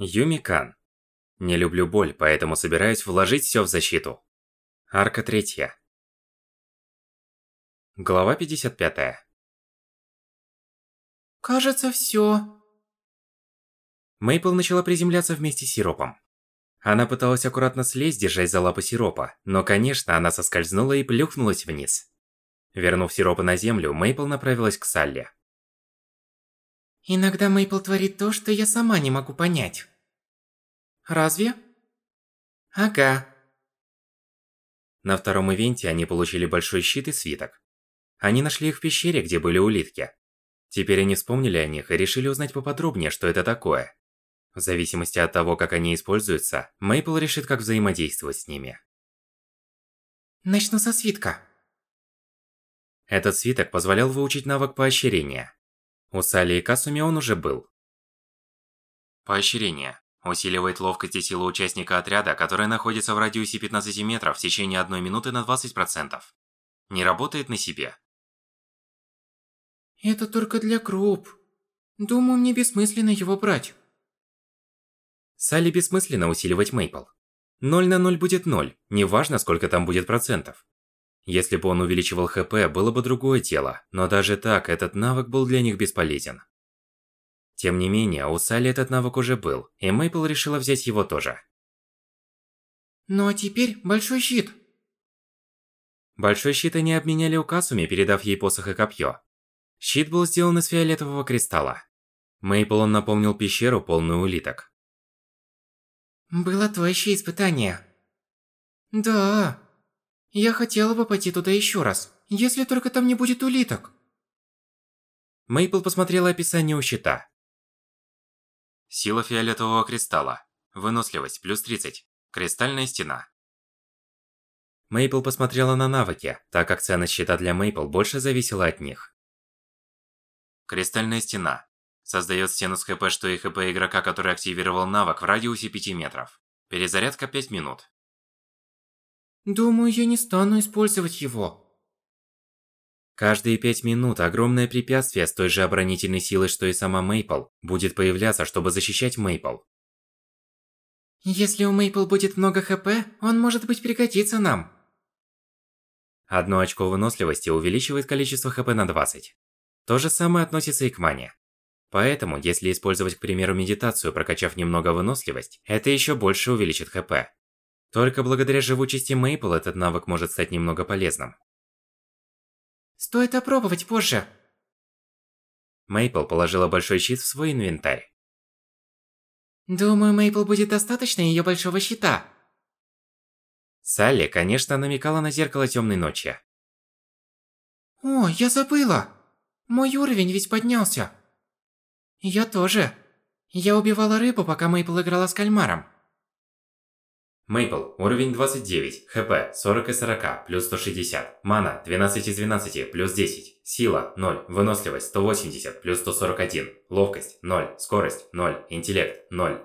Юми Кан. Не люблю боль, поэтому собираюсь вложить всё в защиту. Арка третья. Глава 55. Кажется, всё. Мейпл начала приземляться вместе с сиропом. Она пыталась аккуратно слезть, держась за лапы сиропа, но, конечно, она соскользнула и плюхнулась вниз. Вернув сиропа на землю, Мейпл направилась к Салли. Иногда Мейпл творит то, что я сама не могу понять. Разве? Ага. На втором ивенте они получили большой щит и свиток. Они нашли их в пещере, где были улитки. Теперь они вспомнили о них и решили узнать поподробнее, что это такое. В зависимости от того, как они используются, Мейпл решит, как взаимодействовать с ними. Начну со свитка. Этот свиток позволял выучить навык поощрения. У Сали и Касуми он уже был. Поощрение. Усиливает ловкость и силу участника отряда, который находится в радиусе 15 метров в течение одной минуты на 20%. Не работает на себе. Это только для круп. Думаю, мне бессмысленно его брать. Салли бессмысленно усиливать Мейпл. 0 на 0 будет 0, неважно сколько там будет процентов. Если бы он увеличивал ХП, было бы другое дело, но даже так, этот навык был для них бесполезен. Тем не менее, у Салли этот навык уже был, и Мейпл решила взять его тоже. Ну а теперь большой щит. Большой щит они обменяли у Касуми, передав ей посох и копье. Щит был сделан из фиолетового кристалла. Мейпл он напомнил пещеру, полную улиток. Было твоє испытание. Да. Я хотела бы пойти туда еще раз, если только там не будет улиток. Мейпл посмотрела описание у щита. Сила фиолетового кристалла. Выносливость плюс 30. Кристальная стена. Мейпл посмотрела на навыки, так как ценность щита для Мейпл больше зависела от них. Кристальная стена. Создает стену с ХП, что и ХП игрока, который активировал навык в радиусе 5 метров. Перезарядка 5 минут. Думаю, я не стану использовать его. Каждые пять минут огромное препятствие с той же оборонительной силой, что и сама Мейпл, будет появляться, чтобы защищать Мейпл. Если у Мейпл будет много ХП, он может быть пригодится нам. Одно очко выносливости увеличивает количество ХП на 20. То же самое относится и к мане. Поэтому, если использовать, к примеру, медитацию, прокачав немного выносливость, это еще больше увеличит ХП. Только благодаря живучести Мейпл этот навык может стать немного полезным. Стоит опробовать позже. Мейпл положила большой щит в свой инвентарь. Думаю, Мейпл будет достаточно ее большого щита. Салли, конечно, намекала на зеркало темной ночи. О, я забыла. Мой уровень ведь поднялся. Я тоже. Я убивала рыбу, пока Мейпл играла с кальмаром. Мейпл, уровень 29, ХП 40 из 40, плюс 160, мана 12 из 12, плюс 10, сила 0, выносливость 180, плюс 141, ловкость 0, скорость 0, интеллект 0.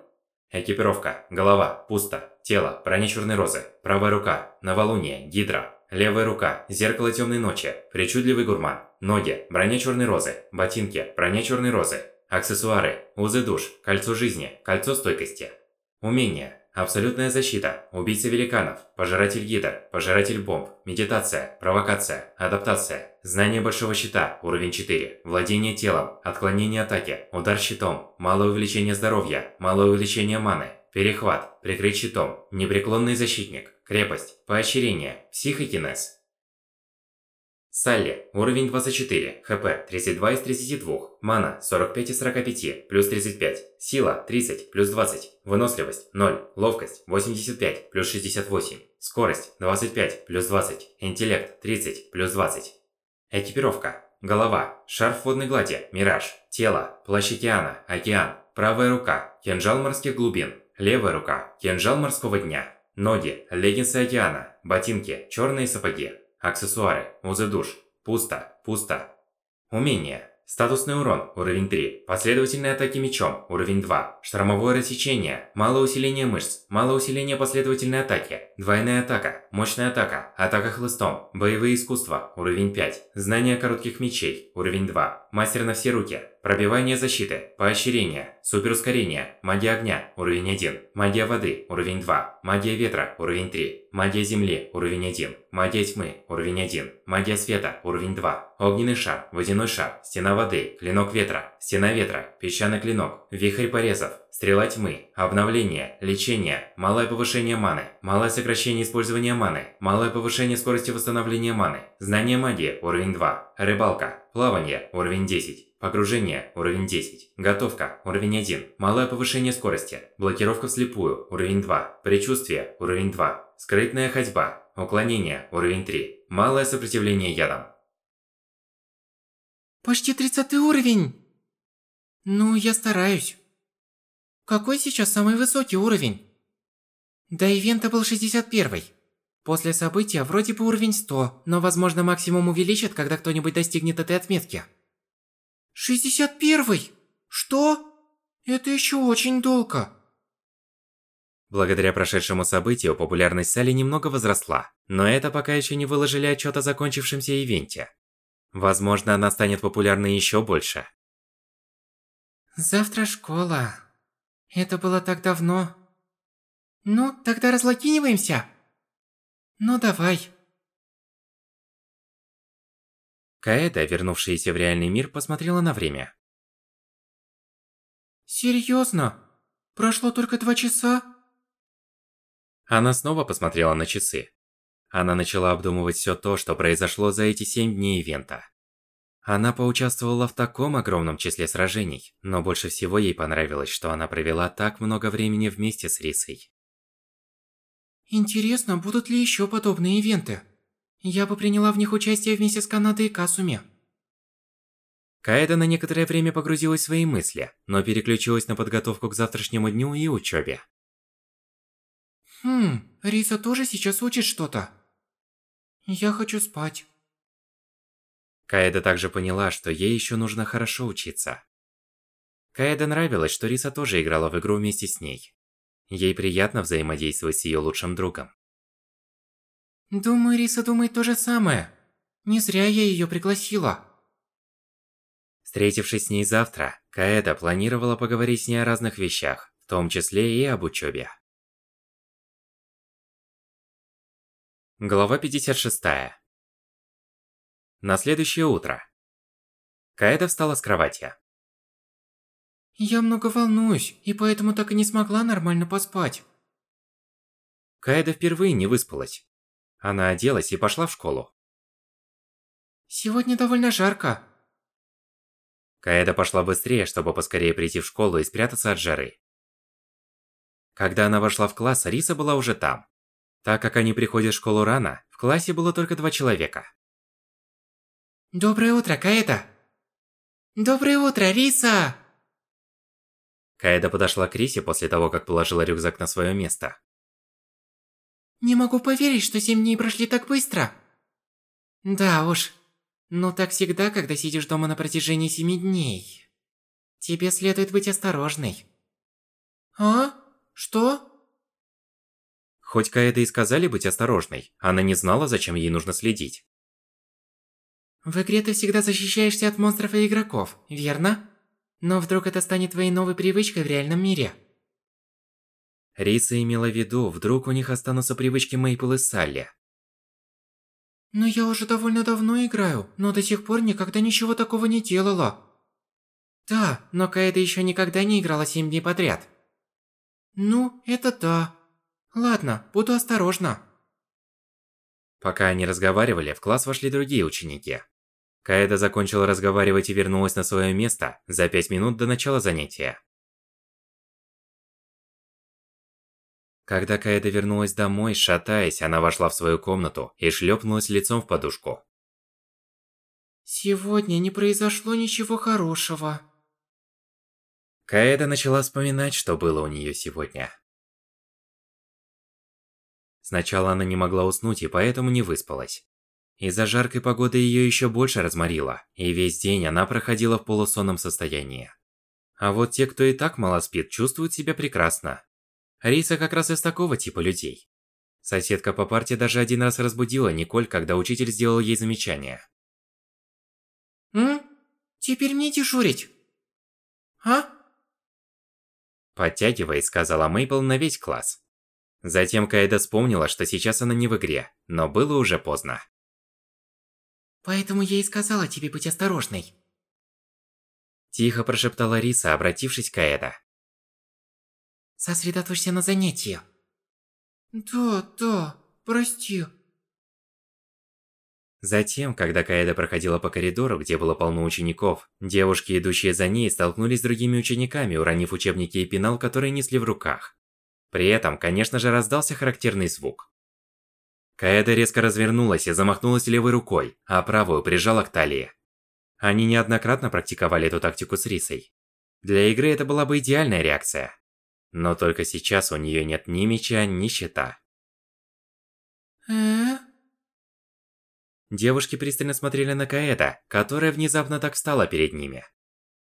Экипировка, голова, пусто, тело, броня черной розы, правая рука, новолуние, гидра, левая рука, зеркало темной ночи, причудливый гурман, ноги, броня черной розы, ботинки, броня черной розы, аксессуары, узы душ, кольцо жизни, кольцо стойкости. Умения, Абсолютная защита, убийца великанов, пожиратель гида, пожиратель бомб, медитация, провокация, адаптация, знание большого щита, уровень 4, владение телом, отклонение атаки, удар щитом, малое увеличение здоровья, малое увеличение маны, перехват, прикрыть щитом, непреклонный защитник, крепость, поощрение, психокинез. Салли, уровень 24, ХП 32 из 32, мана 45 из 45, плюс 35, сила 30, плюс 20, выносливость 0, ловкость 85, плюс 68, скорость 25, плюс 20, интеллект 30, плюс 20. Экипировка. Голова, шарф водной глади, мираж, тело, плащ океана, океан, правая рука, кинжал морских глубин, левая рука, кинжал морского дня, ноги, леггинсы океана, ботинки, черные сапоги, Аксессуары. Узы душ. Пусто. Пусто. Умение. Статусный урон. Уровень 3. Последовательные атаки мечом. Уровень 2. Штормовое рассечение. Мало усиления мышц. Мало усиления последовательной атаки. Двойная атака. Мощная атака. Атака хлыстом. Боевые искусства. Уровень 5. Знание коротких мечей. Уровень 2. Мастер на все руки. Пробивание защиты. Поощрение. Суперускорение. Магия огня. Уровень 1. Магия воды. Уровень 2. Магия ветра. Уровень 3. Магия земли. Уровень 1. Магия тьмы. Уровень 1. Магия света. Уровень 2. Огненный шар. Водяной шар. Стена воды. Клинок ветра. Стена ветра. Песчаный клинок. Вихрь порезов. Стрела тьмы. Обновление. Лечение. Малое повышение маны. Малое сокращение использования маны. Малое повышение скорости восстановления маны. Знание магии. Уровень 2. Рыбалка. Плавание. Уровень 10. Погружение – уровень 10. Готовка – уровень 1. Малое повышение скорости. Блокировка вслепую – уровень 2. Предчувствие – уровень 2. Скрытная ходьба. Уклонение – уровень 3. Малое сопротивление ядам. Почти 30 уровень! Ну, я стараюсь. Какой сейчас самый высокий уровень? До ивента был 61. После события вроде бы уровень 100, но возможно максимум увеличат, когда кто-нибудь достигнет этой отметки. Шестьдесят первый? Что? Это еще очень долго. Благодаря прошедшему событию популярность Сали немного возросла, но это пока еще не выложили отчет о закончившемся ивенте. Возможно, она станет популярной еще больше. Завтра школа. Это было так давно. Ну, тогда разлокиниваемся. Ну давай. Каэда, вернувшаяся в реальный мир, посмотрела на время. Серьезно? Прошло только два часа? Она снова посмотрела на часы. Она начала обдумывать все то, что произошло за эти семь дней ивента. Она поучаствовала в таком огромном числе сражений, но больше всего ей понравилось, что она провела так много времени вместе с Рисой. Интересно, будут ли еще подобные ивенты? Я бы приняла в них участие вместе с Канадой и Касуми. Каэда на некоторое время погрузилась в свои мысли, но переключилась на подготовку к завтрашнему дню и учебе. Хм, Риса тоже сейчас учит что-то. Я хочу спать. Каэда также поняла, что ей еще нужно хорошо учиться. Каэда нравилось, что Риса тоже играла в игру вместе с ней. Ей приятно взаимодействовать с ее лучшим другом. Думаю, Риса думает то же самое. Не зря я ее пригласила. Встретившись с ней завтра, Каэда планировала поговорить с ней о разных вещах, в том числе и об учебе. Глава 56. На следующее утро. Каэда встала с кровати. Я много волнуюсь, и поэтому так и не смогла нормально поспать. Каэда впервые не выспалась. Она оделась и пошла в школу. Сегодня довольно жарко. Каэда пошла быстрее, чтобы поскорее прийти в школу и спрятаться от жары. Когда она вошла в класс, Риса была уже там. Так как они приходят в школу рано, в классе было только два человека. Доброе утро, Каэда. Доброе утро, Риса! Каэда подошла к Рисе после того, как положила рюкзак на свое место. Не могу поверить, что семь дней прошли так быстро. Да уж. Но так всегда, когда сидишь дома на протяжении семи дней. Тебе следует быть осторожной. А? Что? Хоть Каэда и сказали быть осторожной, она не знала, зачем ей нужно следить. В игре ты всегда защищаешься от монстров и игроков, верно? Но вдруг это станет твоей новой привычкой в реальном мире? Риса имела в виду, вдруг у них останутся привычки Мейпл и Салли. Но я уже довольно давно играю, но до сих пор никогда ничего такого не делала. Да, но Каэда еще никогда не играла 7 дней подряд. Ну, это да. Ладно, буду осторожна. Пока они разговаривали, в класс вошли другие ученики. Каэда закончила разговаривать и вернулась на свое место за 5 минут до начала занятия. Когда Каэда вернулась домой, шатаясь, она вошла в свою комнату и шлепнулась лицом в подушку. Сегодня не произошло ничего хорошего. Каэда начала вспоминать, что было у нее сегодня. Сначала она не могла уснуть и поэтому не выспалась. Из-за жаркой погоды ее еще больше разморило, и весь день она проходила в полусонном состоянии. А вот те, кто и так мало спит, чувствуют себя прекрасно. Риса как раз из такого типа людей. Соседка по парте даже один раз разбудила Николь, когда учитель сделал ей замечание. «М? Теперь мне дежурить. А? Подтягиваясь, сказала Мейпл на весь класс. Затем Каэда вспомнила, что сейчас она не в игре, но было уже поздно. Поэтому я и сказала тебе быть осторожной. Тихо прошептала Риса, обратившись к Каэда. Сосредоточься на занятии. Да, да, прости. Затем, когда Каэда проходила по коридору, где было полно учеников, девушки, идущие за ней, столкнулись с другими учениками, уронив учебники и пенал, которые несли в руках. При этом, конечно же, раздался характерный звук. Каэда резко развернулась и замахнулась левой рукой, а правую прижала к талии. Они неоднократно практиковали эту тактику с Рисой. Для игры это была бы идеальная реакция. Но только сейчас у нее нет ни меча, ни щита. Э? Девушки пристально смотрели на Каэда, которая внезапно так встала перед ними.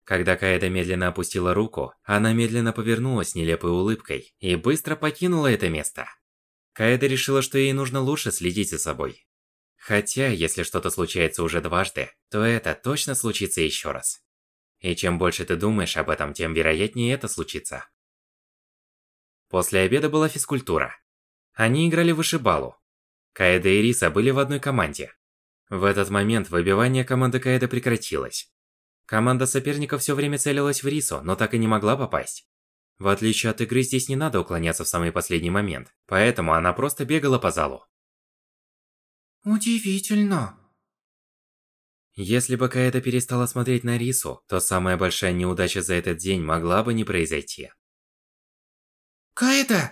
Когда Каэда медленно опустила руку, она медленно повернулась с нелепой улыбкой и быстро покинула это место. Каэда решила, что ей нужно лучше следить за собой. Хотя, если что-то случается уже дважды, то это точно случится еще раз. И чем больше ты думаешь об этом, тем вероятнее это случится. После обеда была физкультура. Они играли в вышибалу. Каэда и Риса были в одной команде. В этот момент выбивание команды Каэда прекратилось. Команда соперников все время целилась в Рису, но так и не могла попасть. В отличие от игры, здесь не надо уклоняться в самый последний момент, поэтому она просто бегала по залу. Удивительно. Если бы Каэда перестала смотреть на Рису, то самая большая неудача за этот день могла бы не произойти. Каэда!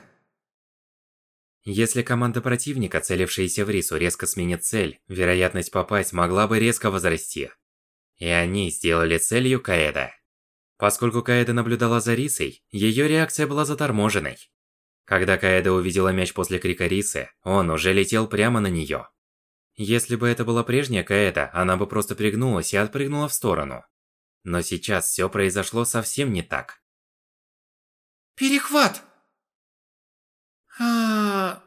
Если команда противника, целившаяся в Рису, резко сменит цель, вероятность попасть могла бы резко возрасти. И они сделали целью Каэда. Поскольку Каэда наблюдала за Рисой, ее реакция была заторможенной. Когда Каэда увидела мяч после крика Рисы, он уже летел прямо на нее. Если бы это была прежняя Каэда, она бы просто пригнулась и отпрыгнула в сторону. Но сейчас все произошло совсем не так. Перехват! А...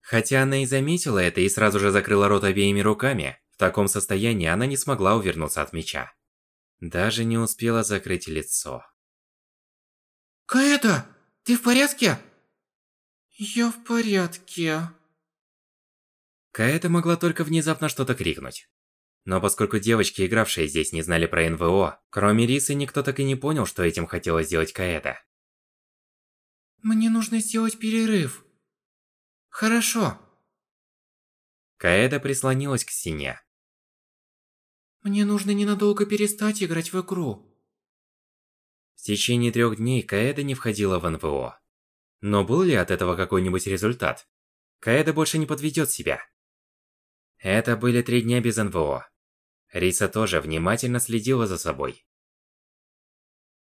Хотя она и заметила это и сразу же закрыла рот обеими руками, в таком состоянии она не смогла увернуться от меча. Даже не успела закрыть лицо. Каэта, ты в порядке? Я в порядке. Каэта могла только внезапно что-то крикнуть. Но поскольку девочки, игравшие здесь, не знали про НВО, кроме Рисы, никто так и не понял, что этим хотела сделать Каэта. Мне нужно сделать перерыв. Хорошо. Каэда прислонилась к стене. Мне нужно ненадолго перестать играть в игру. В течение трех дней Каэда не входила в НВО. Но был ли от этого какой-нибудь результат? Каэда больше не подведет себя. Это были три дня без НВО. Риса тоже внимательно следила за собой.